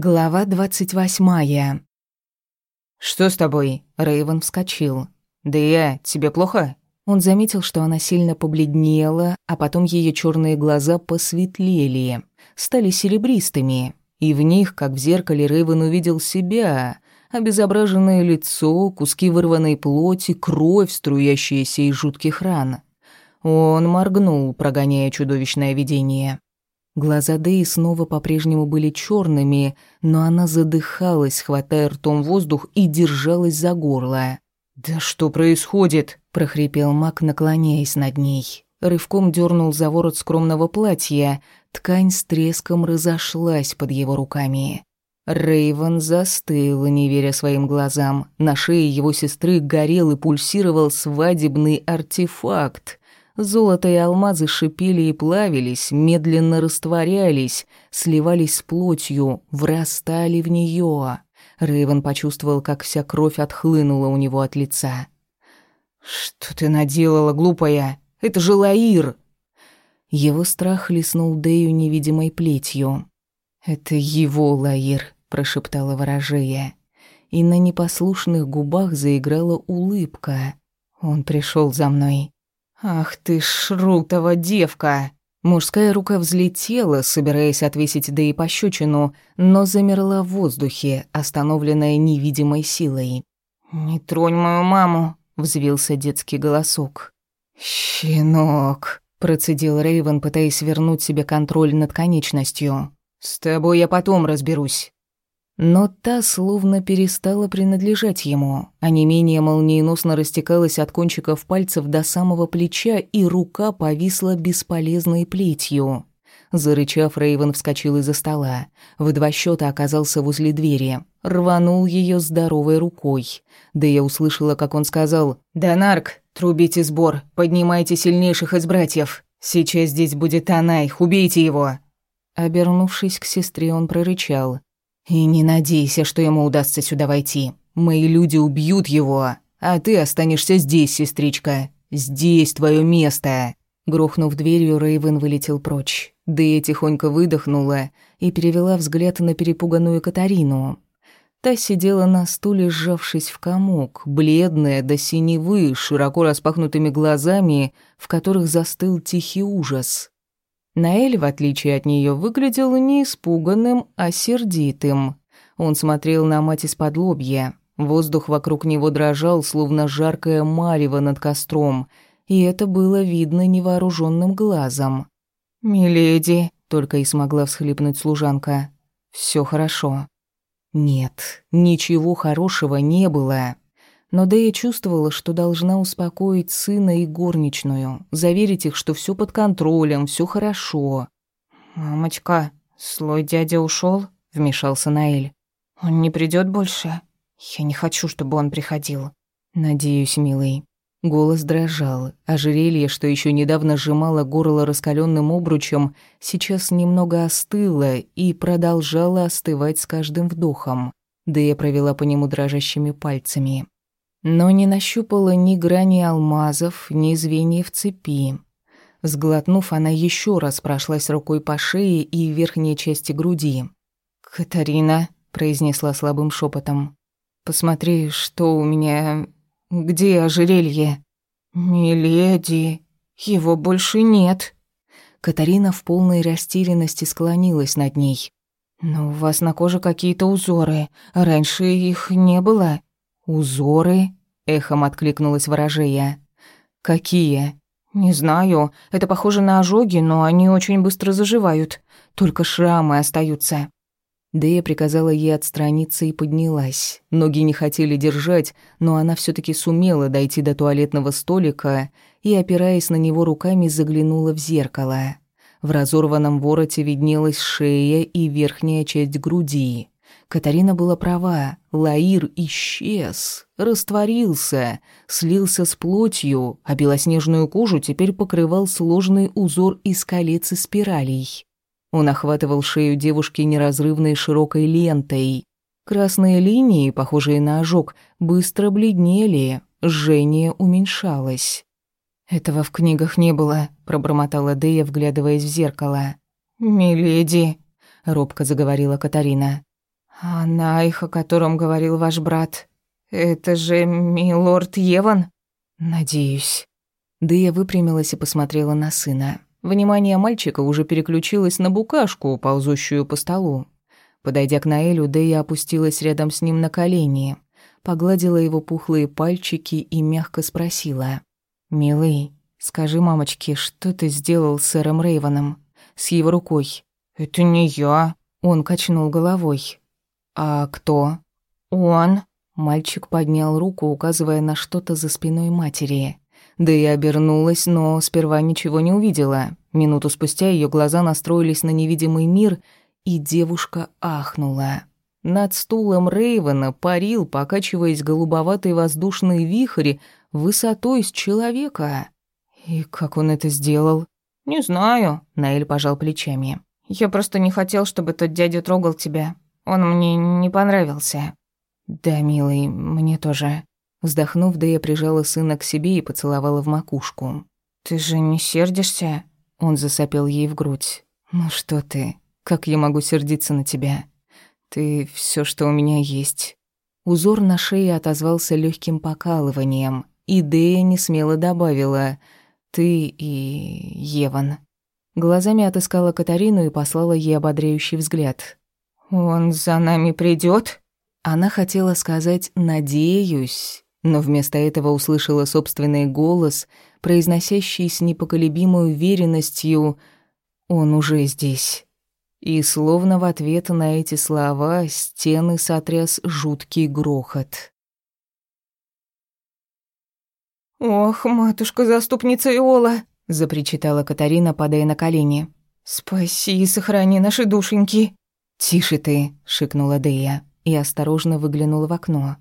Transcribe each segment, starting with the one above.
Глава двадцать восьмая. «Что с тобой?» Рейвен вскочил. «Да я, тебе плохо?» Он заметил, что она сильно побледнела, а потом ее черные глаза посветлели, стали серебристыми, и в них, как в зеркале, Рейвен увидел себя, обезображенное лицо, куски вырванной плоти, кровь, струящаяся из жутких ран. Он моргнул, прогоняя чудовищное видение. Глаза Дэи снова по-прежнему были черными, но она задыхалась, хватая ртом воздух и держалась за горло. «Да что происходит?» – прохрипел Мак, наклоняясь над ней. Рывком дернул за ворот скромного платья, ткань с треском разошлась под его руками. Рейвен застыл, не веря своим глазам. На шее его сестры горел и пульсировал свадебный артефакт. Золото и алмазы шипели и плавились, медленно растворялись, сливались с плотью, врастали в нее. Рейвен почувствовал, как вся кровь отхлынула у него от лица. «Что ты наделала, глупая? Это же Лаир!» Его страх леснул Дэю невидимой плетью. «Это его Лаир», — прошептала ворожея. И на непослушных губах заиграла улыбка. «Он пришел за мной. «Ах ты, шрутова девка!» Мужская рука взлетела, собираясь отвесить да и пощечину, но замерла в воздухе, остановленная невидимой силой. «Не тронь мою маму!» — взвился детский голосок. «Щенок!» — процедил Рейвен, пытаясь вернуть себе контроль над конечностью. «С тобой я потом разберусь». Но та словно перестала принадлежать ему, а не менее молниеносно растекалась от кончиков пальцев до самого плеча, и рука повисла бесполезной плетью. Зарычав, Рейвен вскочил из-за стола. В два счета оказался возле двери. Рванул ее здоровой рукой. Да я услышала, как он сказал «Донарк, трубите сбор, поднимайте сильнейших из братьев. Сейчас здесь будет Анайх, убейте его!» Обернувшись к сестре, он прорычал и не надейся, что ему удастся сюда войти. Мои люди убьют его, а ты останешься здесь, сестричка. Здесь твое место. Грохнув дверью, Рейвен вылетел прочь. Дэя тихонько выдохнула и перевела взгляд на перепуганную Катарину. Та сидела на стуле, сжавшись в комок, бледная до синевы, широко распахнутыми глазами, в которых застыл тихий ужас. Наэль, в отличие от нее, выглядел не испуганным, а сердитым. Он смотрел на мать из-под лобья. Воздух вокруг него дрожал, словно жаркое марево над костром, и это было видно невооруженным глазом. «Миледи», — только и смогла всхлипнуть служанка. Все хорошо». Нет, ничего хорошего не было но Дэя чувствовала, что должна успокоить сына и горничную, заверить их, что все под контролем, все хорошо. «Мамочка, слой дядя ушел, вмешался Наэль. «Он не придет больше? Я не хочу, чтобы он приходил». «Надеюсь, милый». Голос дрожал. Ожерелье, что еще недавно сжимало горло раскаленным обручем, сейчас немного остыло и продолжало остывать с каждым вдохом. Дэя провела по нему дрожащими пальцами но не нащупала ни грани алмазов, ни звеньев цепи. Сглотнув, она еще раз прошлась рукой по шее и верхней части груди. «Катарина», — произнесла слабым шепотом, — «посмотри, что у меня... Где ожерелье?» «Миледи, его больше нет». Катарина в полной растерянности склонилась над ней. «Но у вас на коже какие-то узоры. Раньше их не было». «Узоры?» — эхом откликнулась ворожея. «Какие?» «Не знаю. Это похоже на ожоги, но они очень быстро заживают. Только шрамы остаются». Дэя приказала ей отстраниться и поднялась. Ноги не хотели держать, но она все таки сумела дойти до туалетного столика и, опираясь на него руками, заглянула в зеркало. В разорванном вороте виднелась шея и верхняя часть груди. Катарина была права. Лаир исчез, растворился, слился с плотью, а белоснежную кожу теперь покрывал сложный узор из колец и спиралей. Он охватывал шею девушки неразрывной широкой лентой. Красные линии, похожие на ожог, быстро бледнели, жжение уменьшалось. «Этого в книгах не было», — пробормотала Дея, вглядываясь в зеркало. «Миледи», — робко заговорила Катарина. «А Найх, о котором говорил ваш брат, это же милорд Еван?» «Надеюсь». Дыя выпрямилась и посмотрела на сына. Внимание мальчика уже переключилось на букашку, ползущую по столу. Подойдя к Наэлю, Дэя опустилась рядом с ним на колени, погладила его пухлые пальчики и мягко спросила. «Милый, скажи мамочке, что ты сделал с сэром Рейвоном? С его рукой?» «Это не я», — он качнул головой. «А кто?» «Он». Мальчик поднял руку, указывая на что-то за спиной матери. Да и обернулась, но сперва ничего не увидела. Минуту спустя ее глаза настроились на невидимый мир, и девушка ахнула. Над стулом Рейвена парил, покачиваясь голубоватый воздушный вихрь высотой с человека. И как он это сделал? «Не знаю», — Наэль пожал плечами. «Я просто не хотел, чтобы тот дядя трогал тебя. Он мне не понравился». «Да, милый, мне тоже». Вздохнув, да я прижала сына к себе и поцеловала в макушку. «Ты же не сердишься?» Он засопел ей в грудь. «Ну что ты? Как я могу сердиться на тебя? Ты все, что у меня есть». Узор на шее отозвался легким покалыванием, и Дея не смело добавила «ты и Еван». Глазами отыскала Катарину и послала ей ободряющий взгляд. «Он за нами придет? Она хотела сказать «надеюсь», но вместо этого услышала собственный голос, произносящий с непоколебимой уверенностью «Он уже здесь». И словно в ответ на эти слова стены сотряс жуткий грохот. «Ох, матушка-заступница Иола!» — запричитала Катарина, падая на колени. «Спаси и сохрани наши душеньки!» «Тише ты!» — шикнула Дея и осторожно выглянула в окно.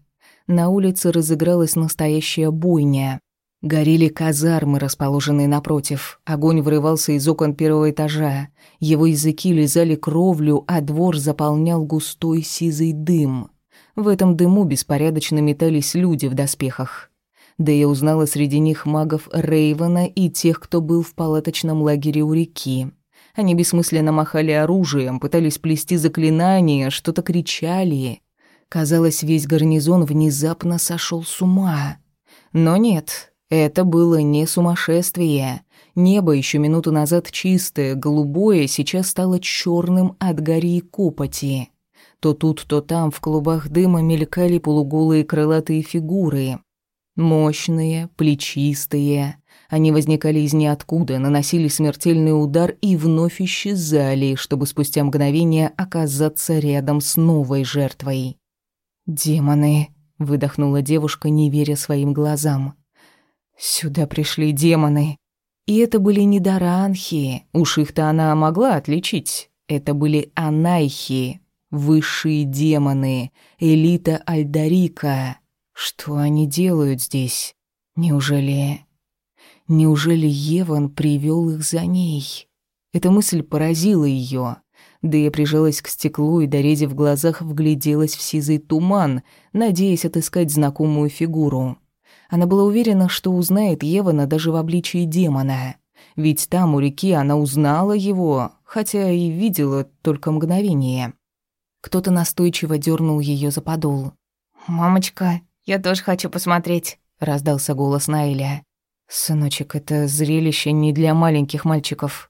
На улице разыгралась настоящая бойня. Горели казармы, расположенные напротив. Огонь вырывался из окон первого этажа. Его языки лизали кровлю, а двор заполнял густой сизый дым. В этом дыму беспорядочно метались люди в доспехах. Да я узнала среди них магов Рейвена и тех, кто был в палаточном лагере у реки. Они бессмысленно махали оружием, пытались плести заклинания, что-то кричали. Казалось, весь гарнизон внезапно сошел с ума. Но нет, это было не сумасшествие. Небо еще минуту назад чистое, голубое, сейчас стало черным от гори и копоти. То тут, то там в клубах дыма мелькали полуголые крылатые фигуры. Мощные, плечистые, они возникали из ниоткуда, наносили смертельный удар и вновь исчезали, чтобы спустя мгновение оказаться рядом с новой жертвой. «Демоны!» — выдохнула девушка, не веря своим глазам. «Сюда пришли демоны!» И это были не даранхи, уж их-то она могла отличить. Это были анайхи, высшие демоны, элита Альдарика. Что они делают здесь? Неужели Неужели Еван привел их за ней? Эта мысль поразила ее. Да я прижалась к стеклу и, дорезив в глазах, вгляделась в сизый туман, надеясь отыскать знакомую фигуру. Она была уверена, что узнает Евана даже в обличии демона. Ведь там, у реки, она узнала его, хотя и видела только мгновение. Кто-то настойчиво дернул ее за подол. «Мамочка, я тоже хочу посмотреть», — раздался голос Наэля. «Сыночек, это зрелище не для маленьких мальчиков».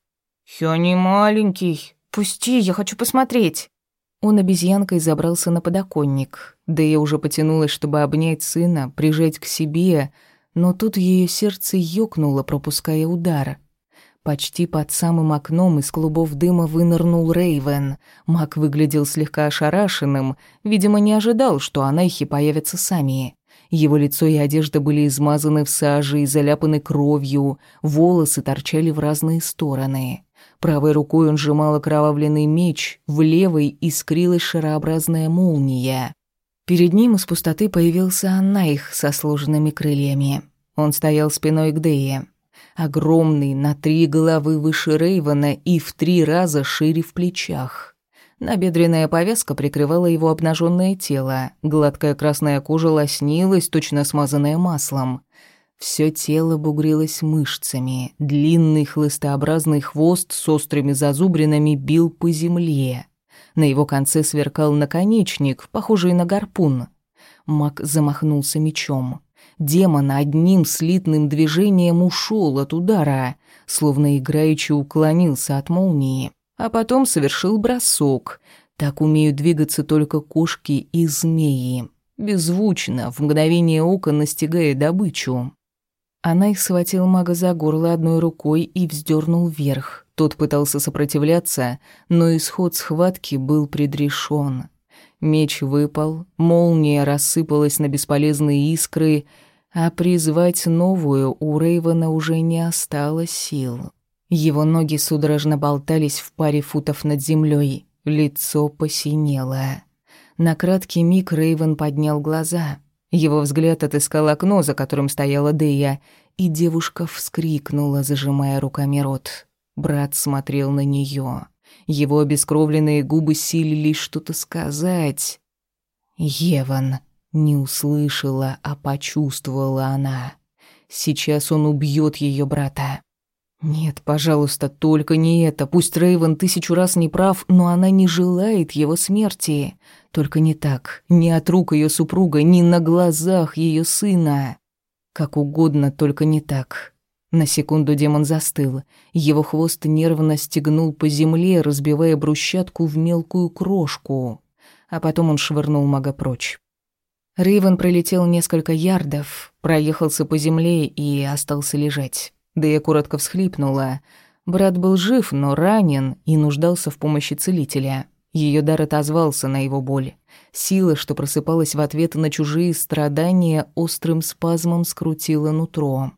«Я не маленький. Пусти, я хочу посмотреть». Он обезьянкой забрался на подоконник. Да я уже потянулась, чтобы обнять сына, прижать к себе, но тут ее сердце ёкнуло, пропуская удар. Почти под самым окном из клубов дыма вынырнул Рейвен. Мак выглядел слегка ошарашенным, видимо, не ожидал, что анайхи появятся сами. Его лицо и одежда были измазаны в саже и заляпаны кровью, волосы торчали в разные стороны. Правой рукой он сжимал окровавленный меч, в левой искрилась шарообразная молния. Перед ним из пустоты появился Аннайх со сложенными крыльями. Он стоял спиной к Дее. Огромный, на три головы выше Рейвана и в три раза шире в плечах. Набедренная повязка прикрывала его обнаженное тело, гладкая красная кожа лоснилась, точно смазанная маслом. Все тело бугрилось мышцами, длинный хлыстообразный хвост с острыми зазубринами бил по земле. На его конце сверкал наконечник, похожий на гарпун. Маг замахнулся мечом. Демон одним слитным движением ушел от удара, словно играючи уклонился от молнии, а потом совершил бросок. Так умеют двигаться только кошки и змеи. Беззвучно, в мгновение ока настигая добычу. Она их схватил мага за горло одной рукой и вздернул вверх. Тот пытался сопротивляться, но исход схватки был предрешен. Меч выпал, молния рассыпалась на бесполезные искры, а призвать новую у Рейвена уже не осталось сил. Его ноги судорожно болтались в паре футов над землей, лицо посинело. На краткий миг Рейвен поднял глаза. Его взгляд отыскал окно, за которым стояла Дея, и девушка вскрикнула, зажимая руками рот. Брат смотрел на нее. Его обескровленные губы силились что-то сказать. «Еван», — не услышала, а почувствовала она. «Сейчас он убьет ее брата». Нет, пожалуйста, только не это. Пусть Рейвен тысячу раз не прав, но она не желает его смерти. Только не так, не от рук ее супруга, не на глазах ее сына. Как угодно, только не так. На секунду демон застыл. Его хвост нервно стегнул по земле, разбивая брусчатку в мелкую крошку. А потом он швырнул мага прочь. Рейвен пролетел несколько ярдов, проехался по земле и остался лежать. Да я коротко всхлипнула. Брат был жив, но ранен и нуждался в помощи целителя. Ее дар отозвался на его боль. Сила, что просыпалась в ответ на чужие страдания, острым спазмом скрутила нутро.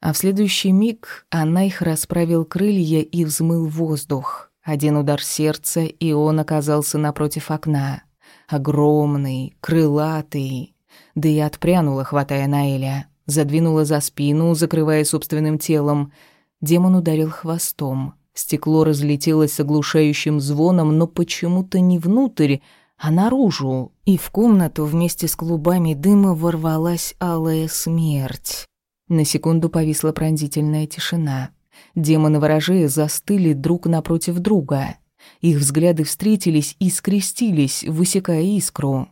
А в следующий миг она их расправил крылья и взмыл воздух. Один удар сердца, и он оказался напротив окна. Огромный, крылатый. Да и отпрянула, хватая Наэля задвинула за спину, закрывая собственным телом. Демон ударил хвостом. Стекло разлетелось с оглушающим звоном, но почему-то не внутрь, а наружу, и в комнату вместе с клубами дыма ворвалась алая смерть. На секунду повисла пронзительная тишина. Демоны-ворожеи застыли друг напротив друга. Их взгляды встретились и скрестились, высекая искру.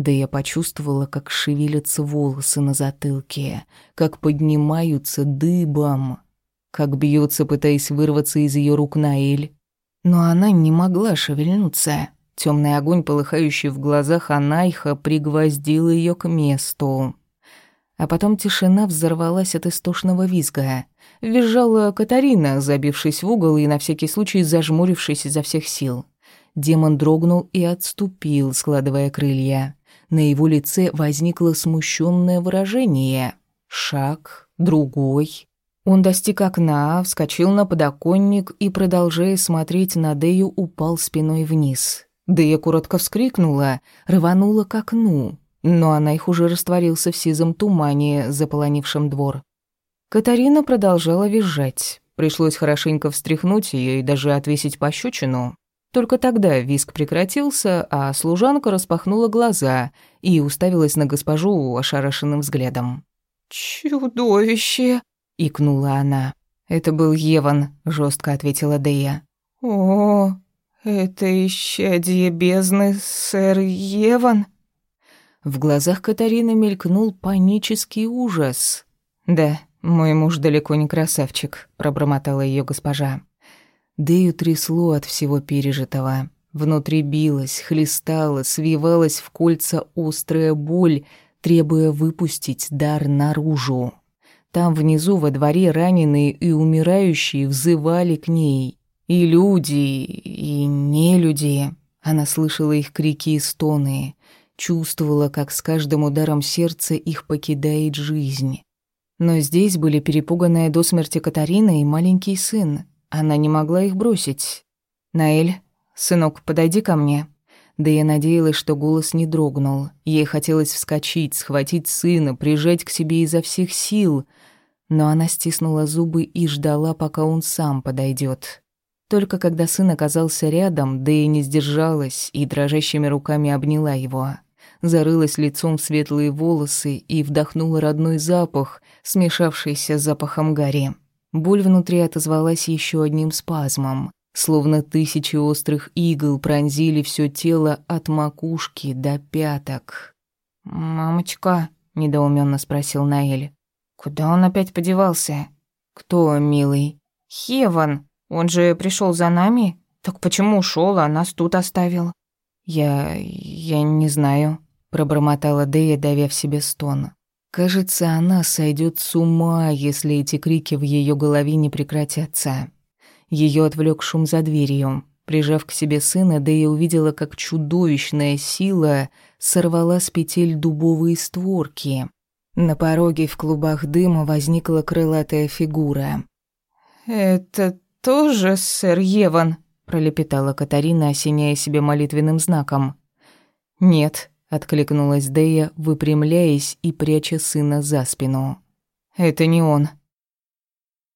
Да я почувствовала, как шевелятся волосы на затылке, как поднимаются дыбом, как бьется, пытаясь вырваться из ее рук Наэль. Но она не могла шевельнуться. Темный огонь, полыхающий в глазах Анайха, пригвоздил ее к месту. А потом тишина взорвалась от истошного визга. Визжала Катарина, забившись в угол и на всякий случай зажмурившись изо всех сил. Демон дрогнул и отступил, складывая крылья. На его лице возникло смущенное выражение. Шаг, другой. Он достиг окна, вскочил на подоконник и, продолжая смотреть на Дею, упал спиной вниз. Дея коротко вскрикнула, рванула к окну, но она их уже растворился в сизом тумане, заполонившем двор. Катарина продолжала визжать. Пришлось хорошенько встряхнуть ее и даже отвесить пощечину. Только тогда виск прекратился, а служанка распахнула глаза и уставилась на госпожу ошарашенным взглядом. «Чудовище!» — икнула она. «Это был Еван», — жестко ответила Дея. «О, это исчадие бездны, сэр Еван?» В глазах Катарины мелькнул панический ужас. «Да, мой муж далеко не красавчик», — пробормотала ее госпожа. Дэю трясло от всего пережитого. Внутри билась, хлестала, свивалась в кольца острая боль, требуя выпустить дар наружу. Там внизу во дворе раненые и умирающие взывали к ней. И люди, и не люди. Она слышала их крики и стоны, чувствовала, как с каждым ударом сердца их покидает жизнь. Но здесь были перепуганная до смерти Катарина и маленький сын. Она не могла их бросить. «Наэль, сынок, подойди ко мне». Да я надеялась, что голос не дрогнул. Ей хотелось вскочить, схватить сына, прижать к себе изо всех сил. Но она стиснула зубы и ждала, пока он сам подойдет. Только когда сын оказался рядом, и не сдержалась и дрожащими руками обняла его. Зарылась лицом в светлые волосы и вдохнула родной запах, смешавшийся с запахом гари. Боль внутри отозвалась еще одним спазмом. Словно тысячи острых игл пронзили все тело от макушки до пяток. «Мамочка», — недоуменно спросил Наэль, — «куда он опять подевался?» «Кто, милый?» «Хеван. Он же пришел за нами. Так почему ушел, а нас тут оставил?» «Я... я не знаю», — пробормотала Дэя, давя в себе стон. Кажется, она сойдет с ума, если эти крики в ее голове не прекратятся. Ее отвлек шум за дверью. Прижав к себе сына, Дэя увидела, как чудовищная сила сорвала с петель дубовые створки. На пороге в клубах дыма возникла крылатая фигура. «Это тоже сэр Еван?» – пролепетала Катарина, осеняя себе молитвенным знаком. «Нет», откликнулась Дэя, выпрямляясь и пряча сына за спину. Это не он.